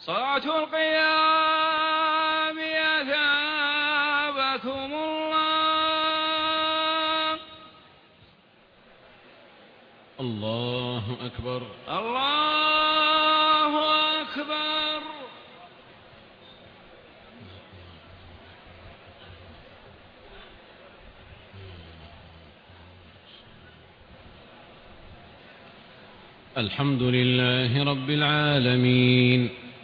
صلاة القيام أثابكم الله. الله أكبر. الله أكبر. الحمد لله رب العالمين.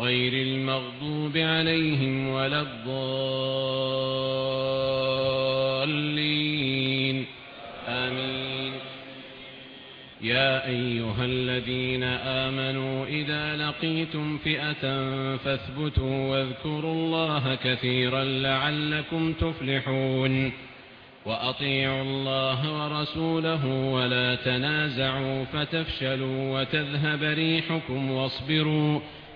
غير المغضوب عليهم ولا الضالين. آمين. يا أيها الذين آمنوا إذا لقيتم فئة فاثبتوا واذكروا الله كثيرا لعلكم تفلحون. وأطيعوا الله ورسوله ولا تنازعوا فتفشلوا وتذهب ريحكم واصبروا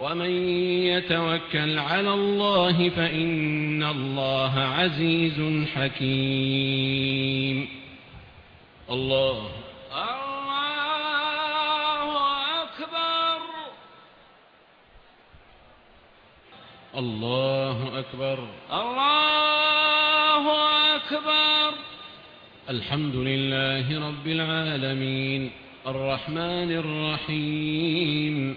ومن يتوكل على الله فإن الله عزيز حكيم. الله الله أكبر. الله أكبر. الله أكبر. الحمد لله رب العالمين. الرحمن الرحيم.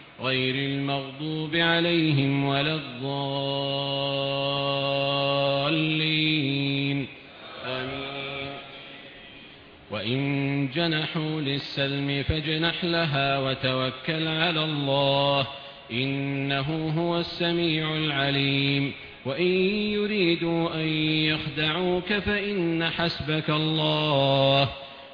غير المغضوب عليهم ولا الضالين. آمين. وإن جنحوا للسلم فاجنح لها وتوكل على الله إنه هو السميع العليم. وإن يريدوا أن يخدعوك فإن حسبك الله.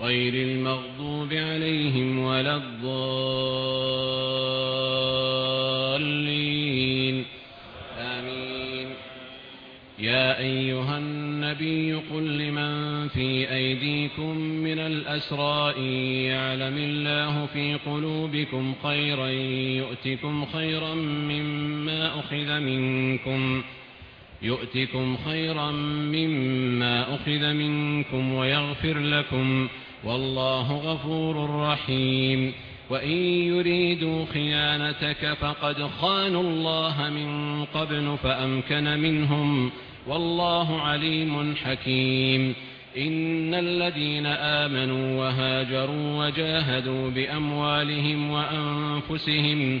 غير المغضوب عليهم ولا الضالين. آمين. يا أيها النبي قل لمن في أيديكم من الأسرى إن يعلم الله في قلوبكم خيرا يؤتكم خيرا مما أخذ منكم. يؤتكم خيرا مما أخذ منكم ويغفر لكم والله غفور رحيم وإن يريدوا خيانتك فقد خانوا الله من قبل فأمكن منهم والله عليم حكيم إن الذين آمنوا وهاجروا وجاهدوا بأموالهم وأنفسهم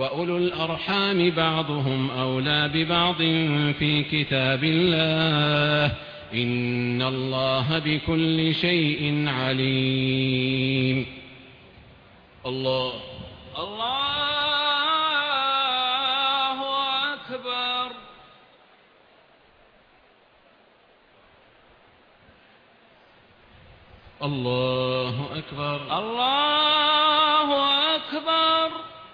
وأولو الأرحام بعضهم أولى ببعض في كتاب الله إن الله بكل شيء عليم. الله. الله أكبر. الله أكبر. الله أكبر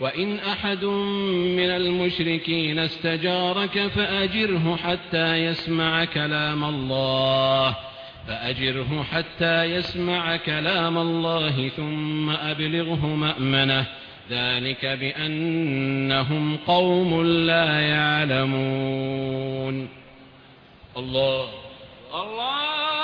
وإن أحد من المشركين استجارك فأجره حتى يسمع كلام الله. فأجره حتى يسمع كلام الله ثم أبلغه مأمنة. ذلك بأنهم قوم لا يعلمون. الله. الله.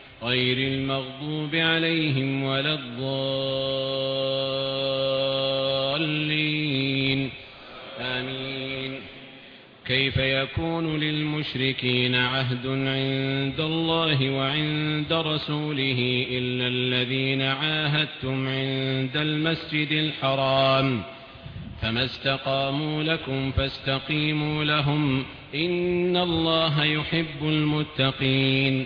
غير المغضوب عليهم ولا الضالين. آمين. كيف يكون للمشركين عهد عند الله وعند رسوله إلا الذين عاهدتم عند المسجد الحرام؟ فما استقاموا لكم فاستقيموا لهم. إن الله يحب المتقين.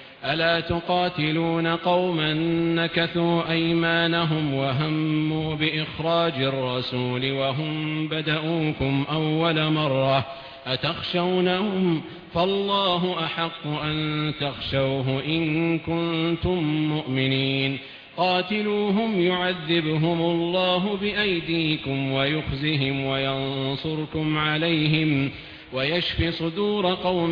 ألا تقاتلون قوما نكثوا أيمانهم وهموا بإخراج الرسول وهم بدؤوكم أول مرة أتخشونهم فالله أحق أن تخشوه إن كنتم مؤمنين قاتلوهم يعذبهم الله بأيديكم ويخزهم وينصركم عليهم ويشف صدور قوم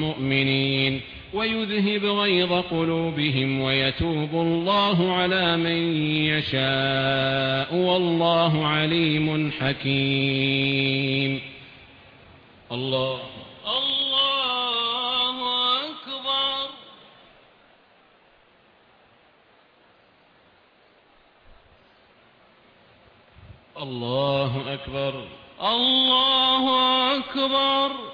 مؤمنين ويذهب غيظ قلوبهم ويتوب الله على من يشاء والله عليم حكيم. الله. الله أكبر. الله أكبر. الله أكبر.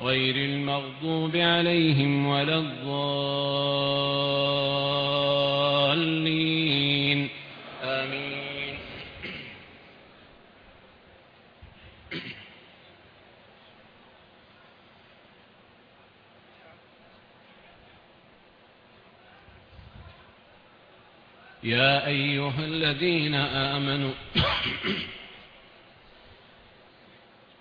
غير المغضوب عليهم ولا الضالين. آمين. يا أيها الذين آمنوا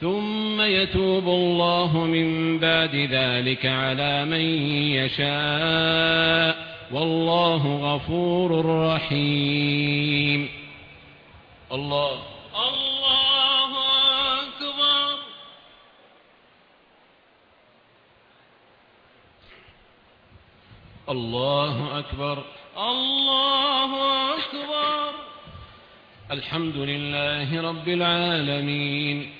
ثم يتوب الله من بعد ذلك على من يشاء. والله غفور رحيم. الله. الله أكبر. الله أكبر. الله أكبر. الحمد لله رب العالمين.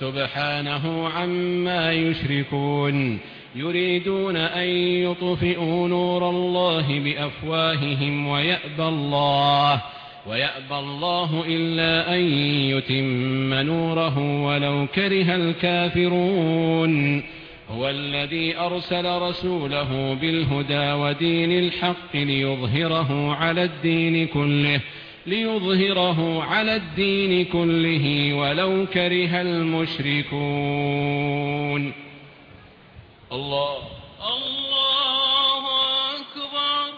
سبحانه عما يشركون يريدون أن يطفئوا نور الله بأفواههم ويأبى الله ويأبى الله إلا أن يتم نوره ولو كره الكافرون هو الذي أرسل رسوله بالهدى ودين الحق ليظهره على الدين كله ليظهره على الدين كله ولو كره المشركون. الله. الله أكبر.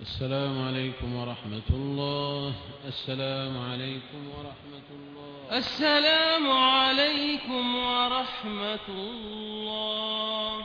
السلام عليكم ورحمة الله. السلام عليكم ورحمة الله. السلام عليكم ورحمة الله.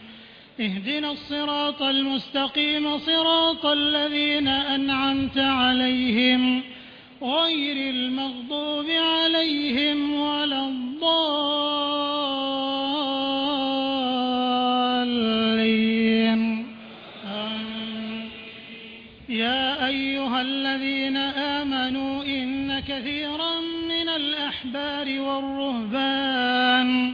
اهدنا الصراط المستقيم صراط الذين أنعمت عليهم غير المغضوب عليهم ولا الضالين. يا أيها الذين آمنوا إن كثيرا من الأحبار والرهبان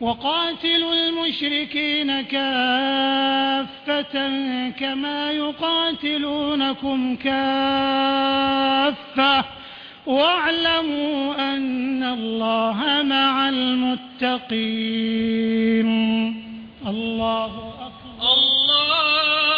وقاتلوا المشركين كافة كما يقاتلونكم كافة. واعلموا أن الله مع المتقين. الله أكبر. الله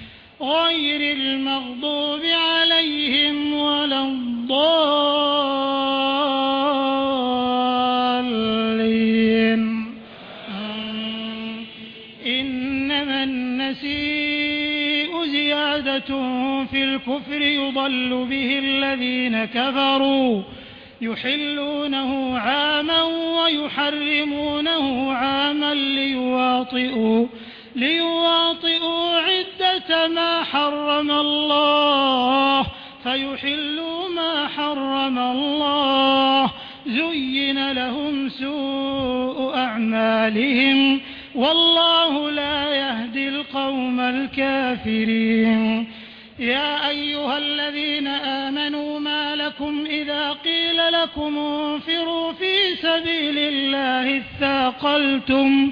غير المغضوب عليهم ولا الضالين. إنما النسيء زيادة في الكفر يضل به الذين كفروا يحلونه عاما ويحرمونه عاما ليواطئوا ليواطئوا عدة ما حرم الله فيحلوا ما حرم الله. زين لهم سوء أعمالهم والله لا يهدي القوم الكافرين. يا أيها الذين آمنوا ما لكم إذا قيل لكم انفروا في سبيل الله اثاقلتم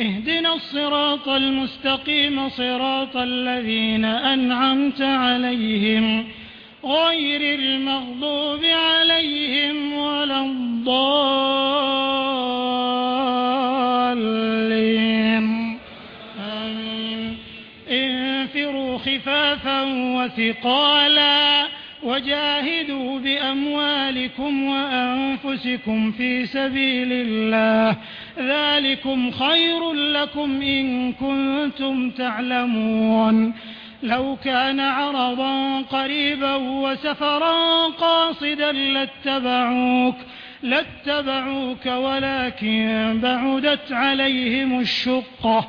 اهدنا الصراط المستقيم صراط الذين أنعمت عليهم غير المغضوب عليهم ولا الضالين. انفروا خفافا وثقالا وجاهدوا بأموالكم وأنفسكم في سبيل الله. ذلكم خير لكم إن كنتم تعلمون. لو كان عرضا قريبا وسفرا قاصدا لاتبعوك لاتبعوك ولكن بعدت عليهم الشقة.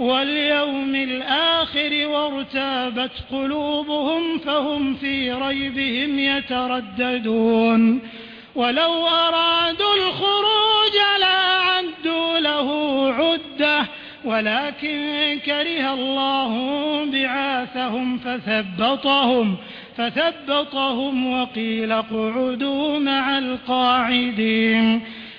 واليوم الآخر وارتابت قلوبهم فهم في ريبهم يترددون ولو أرادوا الخروج لأعدوا له عدة ولكن كره الله بعاثهم فثبطهم فثبطهم وقيل اقعدوا مع القاعدين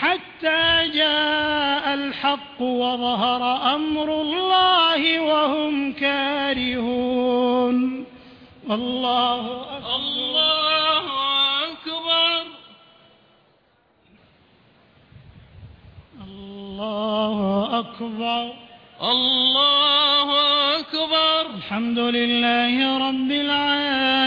حتى جاء الحق وظهر أمر الله وهم كارهون. الله أكبر. الله أكبر. الله أكبر. الله أكبر. الحمد لله رب العالمين.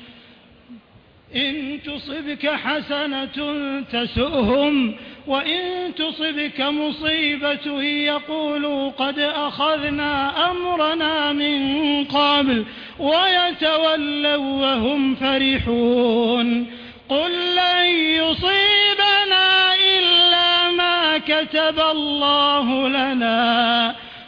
إن تصبك حسنة تسؤهم وإن تصبك مصيبة يقولوا قد أخذنا أمرنا من قبل ويتولوا وهم فرحون. قل لن يصيبنا إلا ما كتب الله لنا.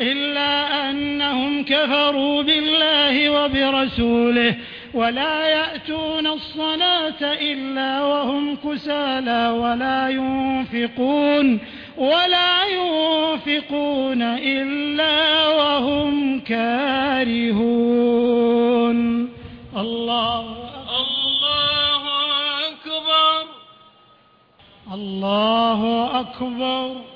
إلا أنهم كفروا بالله وبرسوله ولا يأتون الصلاة إلا وهم كسالى ولا ينفقون ولا ينفقون إلا وهم كارهون. الله الله أكبر. الله أكبر. الله أكبر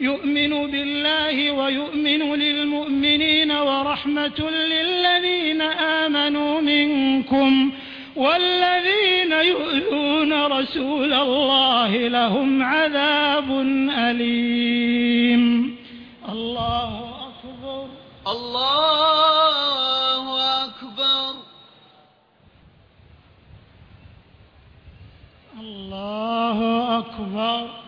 يؤمن بالله ويؤمن للمؤمنين ورحمة للذين آمنوا منكم والذين يؤذون رسول الله لهم عذاب أليم. الله أكبر. الله أكبر. الله أكبر.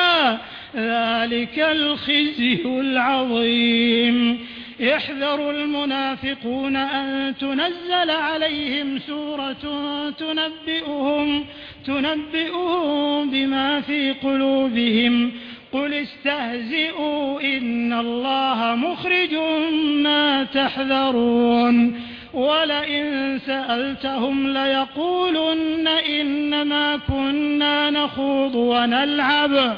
ذلك الخزي العظيم. يحذر المنافقون أن تنزل عليهم سورة تنبئهم تنبئهم بما في قلوبهم. قل استهزئوا إن الله مخرج ما تحذرون. ولئن سألتهم ليقولن إنما كنا نخوض ونلعب.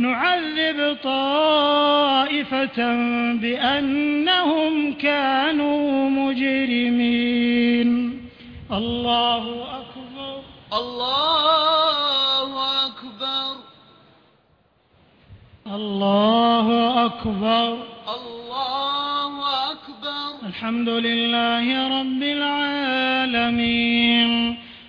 نعذب طائفة بأنهم كانوا مجرمين. الله أكبر. الله أكبر. الله أكبر. الله أكبر. الحمد لله رب العالمين.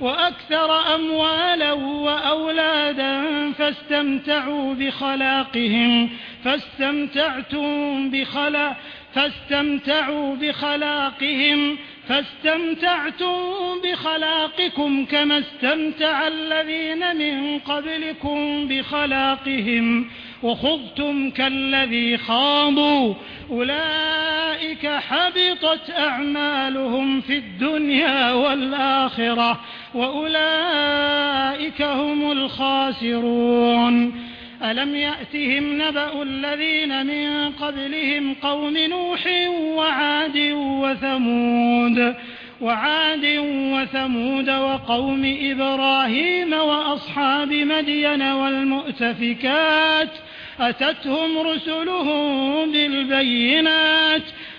وأكثر أموالا وأولادا فاستمتعوا بخلاقهم فاستمتعتم بخلاق فاستمتعوا بخلاقهم فاستمتعتم بخلاقكم كما استمتع الذين من قبلكم بخلاقهم. وخضتم كالذي خاضوا أولئك حبطت أعمالهم في الدنيا والآخرة. وأولئك هم الخاسرون. ألم يأتهم نبأ الذين من قبلهم قوم نوح وعاد وثمود وعاد وثمود وقوم إبراهيم وأصحاب مدين والمؤتفكات أتتهم رسلهم بالبينات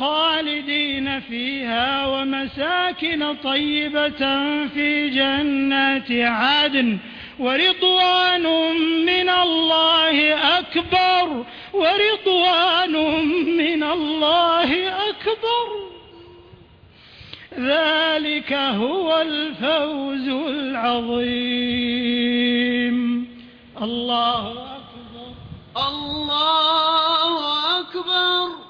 خالدين فيها ومساكن طيبة في جنات عدن ورضوان من الله أكبر ورضوان من الله أكبر. ذلك هو الفوز العظيم. الله أكبر. الله أكبر.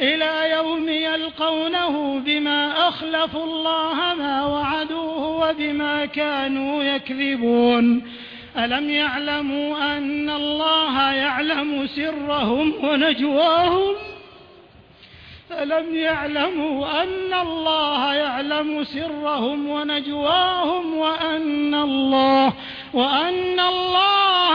إلى يوم يلقونه بما أخلفوا الله ما وعدوه وبما كانوا يكذبون. ألم يعلموا أن الله يعلم سرهم ونجواهم؟ ألم يعلموا أن الله يعلم سرهم ونجواهم وأن الله وأن الله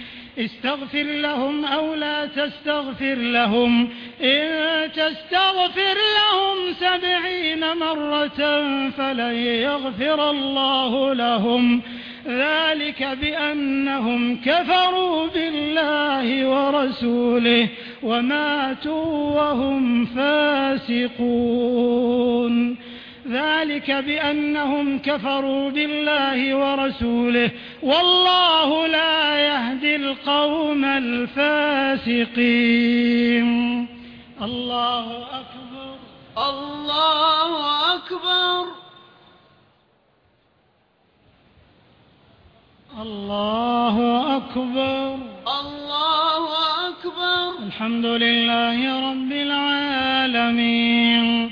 استغفر لهم أو لا تستغفر لهم. إن تستغفر لهم سبعين مرة فلن يغفر الله لهم. ذلك بأنهم كفروا بالله ورسوله وماتوا وهم فاسقون. ذلك بأنهم كفروا بالله ورسوله والله لا يهدي القوم الفاسقين. الله أكبر. الله أكبر. الله أكبر. الله أكبر. الحمد لله رب العالمين.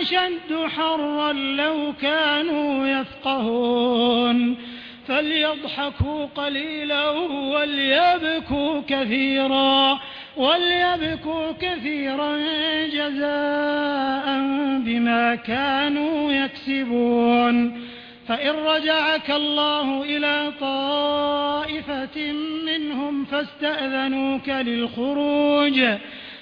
أشد حرا لو كانوا يفقهون فليضحكوا قليلا وليبكوا كثيرا وليبكوا كثيرا جزاء بما كانوا يكسبون فإن رجعك الله إلى طائفة منهم فاستأذنوك للخروج فاستأذنوك للخروج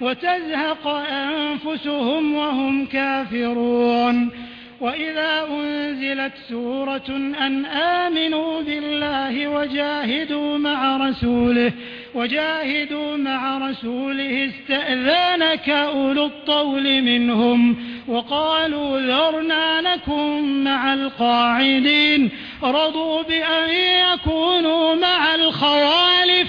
وتزهق أنفسهم وهم كافرون. وإذا أنزلت سورة أن آمنوا بالله وجاهدوا مع رسوله وجاهدوا مع رسوله استأذانك أولو الطول منهم وقالوا ذرنا نكن مع القاعدين رضوا بأن يكونوا مع الخوالف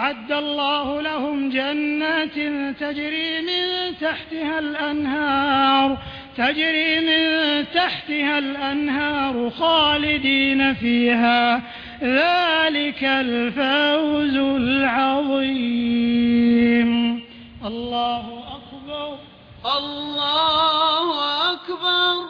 أعد الله لهم جنات تجري من تحتها الأنهار تجري من تحتها الأنهار خالدين فيها ذلك الفوز العظيم. الله أكبر. الله أكبر.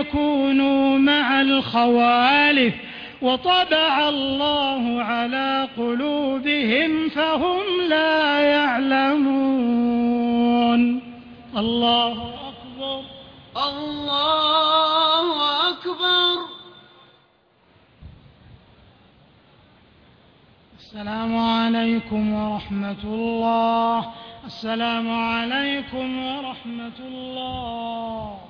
يكونوا مع الخوالف وطبع الله على قلوبهم فهم لا يعلمون. الله أكبر. الله أكبر. السلام عليكم ورحمة الله. السلام عليكم ورحمة الله.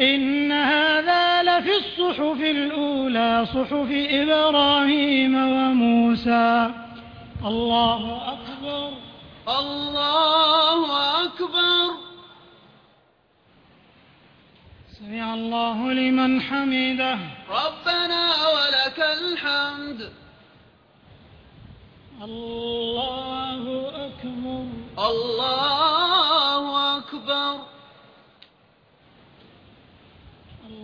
إن هذا لفي الصحف الأولى صحف إبراهيم وموسى. الله أكبر. الله أكبر. سمع الله لمن حمده. ربنا ولك الحمد. الله أكبر. الله أكبر.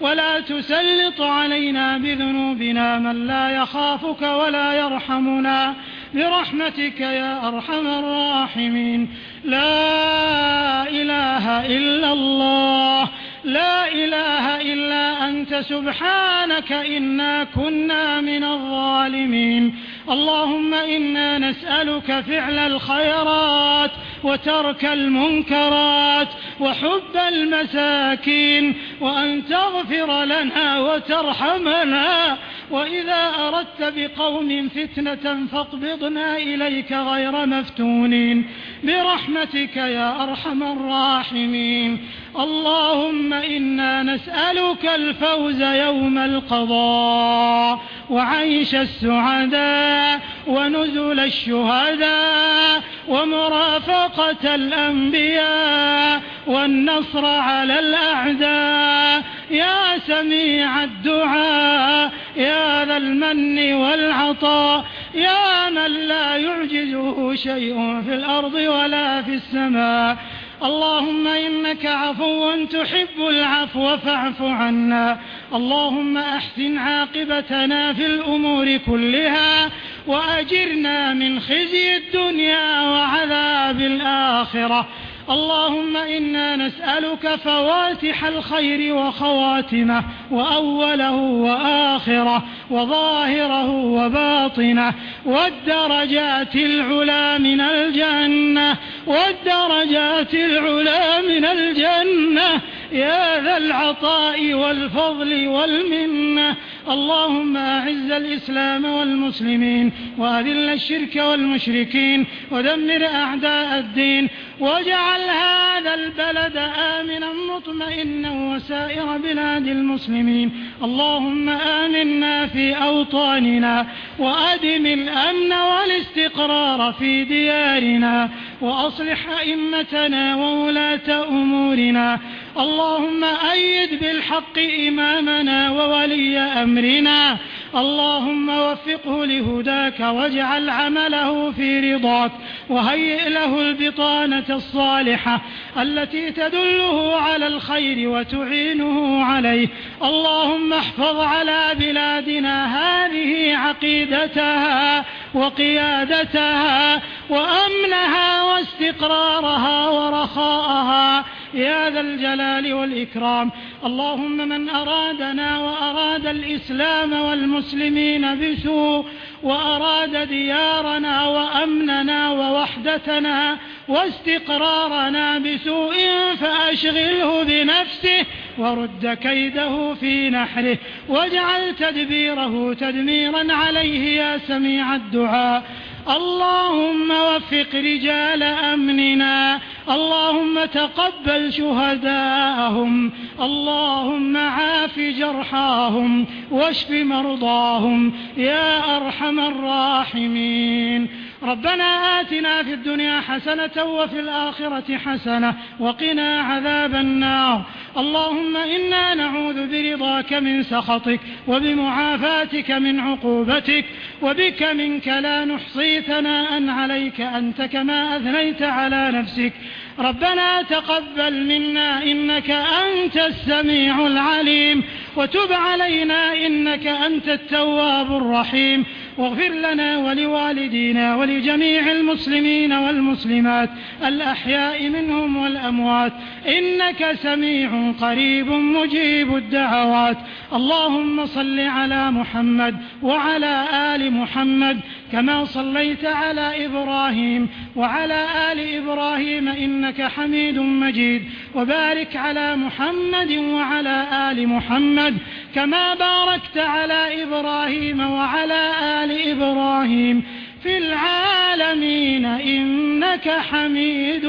ولا تسلط علينا بذنوبنا من لا يخافك ولا يرحمنا. برحمتك يا أرحم الراحمين. لا إله إلا الله. لا إله إلا أنت. سبحانك إنا كنا من الظالمين. اللهم إنا نسألك فعل الخيرات. وترك المنكرات وحب المساكين وأن تغفر لنا وترحمنا وإذا أردت بقوم فتنة فاقبضنا إليك غير مفتونين برحمتك يا أرحم الراحمين اللهم إنا نسألك الفوز يوم القضاء وعيش السعداء ونزل الشهداء ومرافقة الأنبياء والنصر على الأعداء. يا سميع الدعاء يا ذا المن والعطاء. يا من لا يعجزه شيء في الأرض ولا في السماء. اللهم إنك عفو تحب العفو فاعف عنا. اللهم أحسن عاقبتنا في الأمور كلها. وأجرنا من خزي الدنيا وعذاب الآخرة. اللهم إنا نسألك فواتح الخير وخواتمه وأوله وآخره وظاهره وباطنه والدرجات العلا من الجنة والدرجات العلا من الجنة. يا ذا العطاء والفضل والمنة. اللهم أعز الإسلام والمسلمين وأذل الشرك والمشركين ودمر أعداء الدين واجعل هذا البلد آمنا مطمئنا وسائر بلاد المسلمين. اللهم آمنا في أوطاننا وأدم الأمن والاستقرار في ديارنا وأصلح أئمتنا وولاة أمورنا اللهم أيد بالحق إمامنا وولي أمرنا. اللهم وفقه لهداك واجعل عمله في رضاك وهيئ له البطانة الصالحة التي تدله على الخير وتعينه عليه. اللهم احفظ على بلادنا هذه عقيدتها. وقيادتها وأمنها واستقرارها ورخاءها. يا ذا الجلال والإكرام. اللهم من أرادنا وأراد الإسلام والمسلمين بسوء وأراد ديارنا وأمننا ووحدتنا واستقرارنا بسوء فأشغله بنفسه ورد كيده في نحره واجعل تدبيره تدميرا عليه يا سميع الدعاء. اللهم وفق رجال أمننا. اللهم تقبل شهداءهم. اللهم عاف جرحاهم واشف مرضاهم. يا أرحم الراحمين. ربنا آتنا في الدنيا حسنة وفي الآخرة حسنة وقنا عذاب النار. اللهم إنا نعوذ برضاك من سخطك وبمعافاتك من عقوبتك وبك منك لا نحصي ثناء عليك أنت كما أثنيت على نفسك. ربنا تقبل منا إنك أنت السميع العليم وتب علينا إنك أنت التواب الرحيم. واغفر لنا ولوالدينا ولجميع المسلمين والمسلمات الأحياء منهم والأموات. إنك سميع قريب مجيب الدعوات. اللهم صل على محمد وعلى آل محمد كما صليت على إبراهيم وعلى آل إبراهيم إنك حميد مجيد وبارك على محمد وعلى آل محمد كما باركت على إبراهيم وعلى آل إبراهيم في العالمين إنك حميد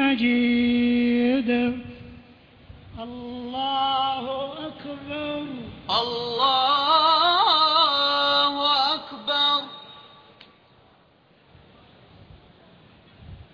مجيد. الله أكبر. الله